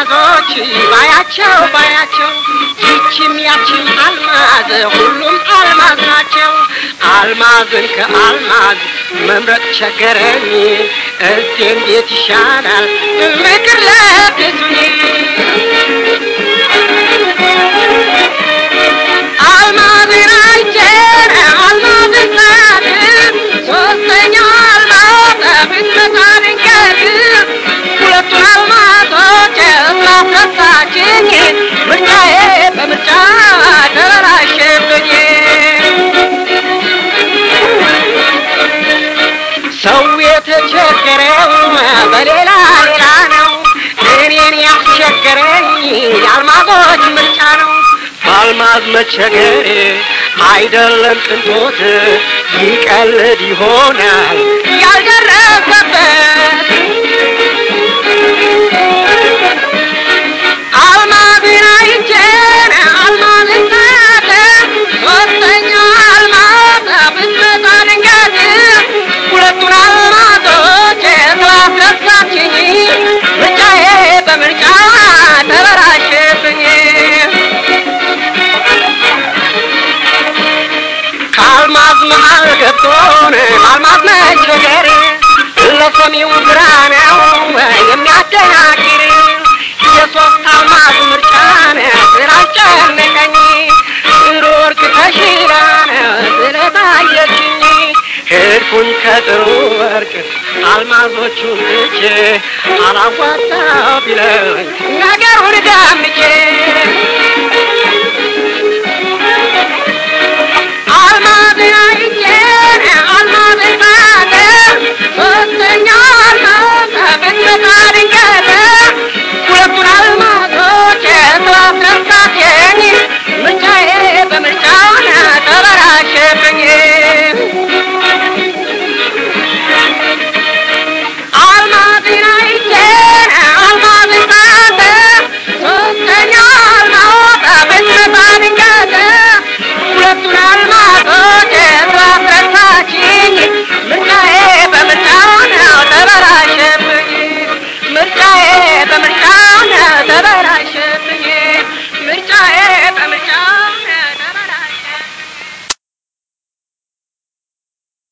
ሰዎች ባያቸው ባያቸው ይችም ያችም አልማዝ ሁሉም አልማዝ ናቸው። አልማዝን ከአልማዝ መምረጥ ቸገረኝ። እስቲ እንዴት ይሻላል ምክር ለግሱኝ። ሰው የተቸገረው በሌላ ሌላ ነው። እኔን ያስቸገረኝ የአልማዞች ምርጫ ነው። በአልማዝ መቸገር አይደለም ቅንጦት ይቀልድ ይሆናል ገብቶን አልማዝ መቸገር ለሰሚው ግራ ነው የሚያደናግር የሶስት አልማዝ ምርጫን ስላስጨነቀኝ ሩርክ ተሽላን ስለታየችኝ ሄድኩኝ ከጥሩ ወርቅ አልማዞቹን ትቼ አላዋጣ ቢለኝ ነገሩን